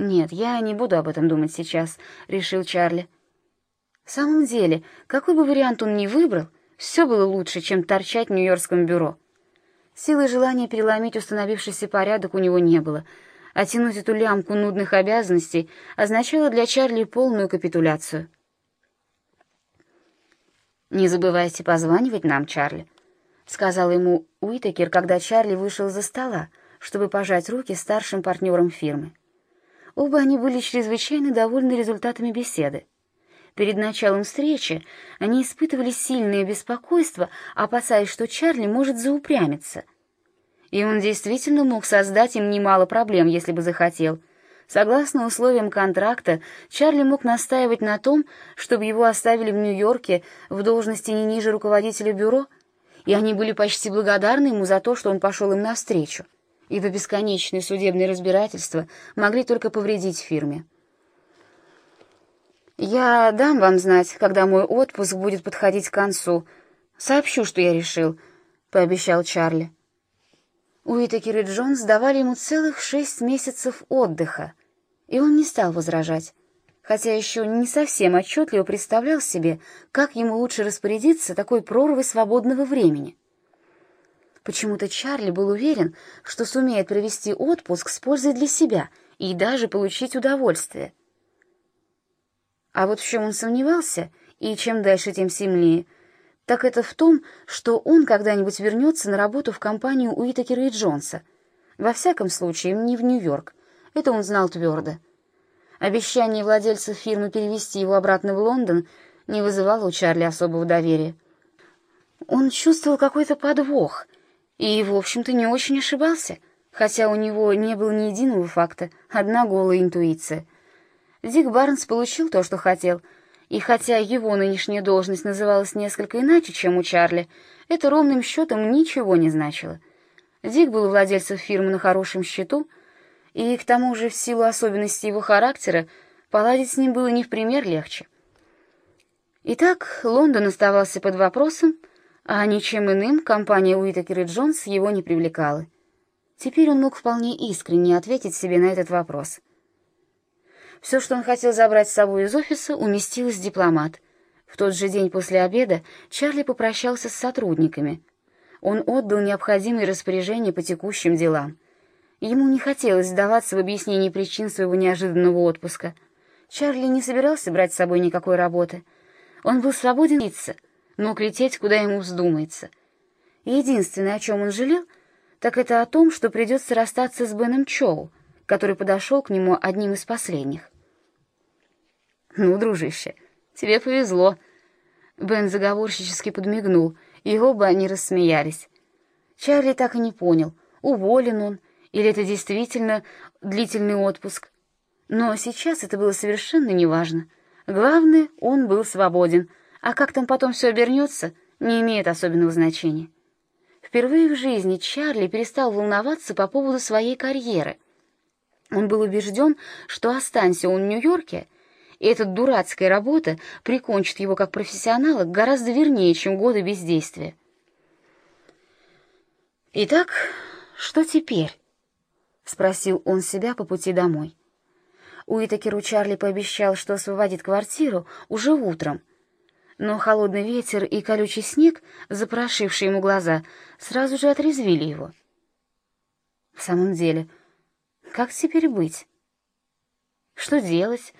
«Нет, я не буду об этом думать сейчас», — решил Чарли. В самом деле, какой бы вариант он ни выбрал, все было лучше, чем торчать в Нью-Йоркском бюро. Силы и желания переломить установившийся порядок у него не было, а тянуть эту лямку нудных обязанностей означало для Чарли полную капитуляцию. «Не забывайте позванивать нам, Чарли», — сказал ему Уитакер, когда Чарли вышел из-за стола, чтобы пожать руки старшим партнерам фирмы. Оба они были чрезвычайно довольны результатами беседы. Перед началом встречи они испытывали сильное беспокойство, опасаясь, что Чарли может заупрямиться. И он действительно мог создать им немало проблем, если бы захотел. Согласно условиям контракта, Чарли мог настаивать на том, чтобы его оставили в Нью-Йорке в должности не ниже руководителя бюро, и они были почти благодарны ему за то, что он пошел им навстречу ибо бесконечные судебные разбирательства могли только повредить фирме. «Я дам вам знать, когда мой отпуск будет подходить к концу. Сообщу, что я решил», — пообещал Чарли. Уитакер и Джонс давали ему целых шесть месяцев отдыха, и он не стал возражать, хотя еще не совсем отчетливо представлял себе, как ему лучше распорядиться такой прорвой свободного времени. Почему-то Чарли был уверен, что сумеет провести отпуск с пользой для себя и даже получить удовольствие. А вот в чем он сомневался, и чем дальше, тем сильнее, так это в том, что он когда-нибудь вернется на работу в компанию Уитакера и Джонса. Во всяком случае, не в Нью-Йорк. Это он знал твердо. Обещание владельцев фирмы перевести его обратно в Лондон не вызывало у Чарли особого доверия. Он чувствовал какой-то подвох, и, в общем-то, не очень ошибался, хотя у него не было ни единого факта, одна голая интуиция. Дик Барнс получил то, что хотел, и хотя его нынешняя должность называлась несколько иначе, чем у Чарли, это ровным счетом ничего не значило. Дик был владельцем фирмы на хорошем счету, и к тому же в силу особенностей его характера поладить с ним было не в пример легче. Итак, Лондон оставался под вопросом, а ничем иным компания Уитакер и Джонс его не привлекала. Теперь он мог вполне искренне ответить себе на этот вопрос. Все, что он хотел забрать с собой из офиса, уместилось в дипломат. В тот же день после обеда Чарли попрощался с сотрудниками. Он отдал необходимые распоряжения по текущим делам. Ему не хотелось сдаваться в объяснении причин своего неожиданного отпуска. Чарли не собирался брать с собой никакой работы. Он был свободен лица — мог лететь, куда ему вздумается. Единственное, о чем он жалел, так это о том, что придется расстаться с Беном Чоу, который подошел к нему одним из последних. «Ну, дружище, тебе повезло». Бен заговорщически подмигнул, и оба они рассмеялись. Чарли так и не понял, уволен он, или это действительно длительный отпуск. Но сейчас это было совершенно неважно. Главное, он был свободен — а как там потом все обернется, не имеет особенного значения. Впервые в жизни Чарли перестал волноваться по поводу своей карьеры. Он был убежден, что останься он в Нью-Йорке, и эта дурацкая работа прикончит его как профессионала гораздо вернее, чем годы бездействия. «Итак, что теперь?» — спросил он себя по пути домой. Уитакеру Чарли пообещал, что освободит квартиру уже утром, но холодный ветер и колючий снег, запорошившие ему глаза, сразу же отрезвили его. В самом деле, как теперь быть? Что делать?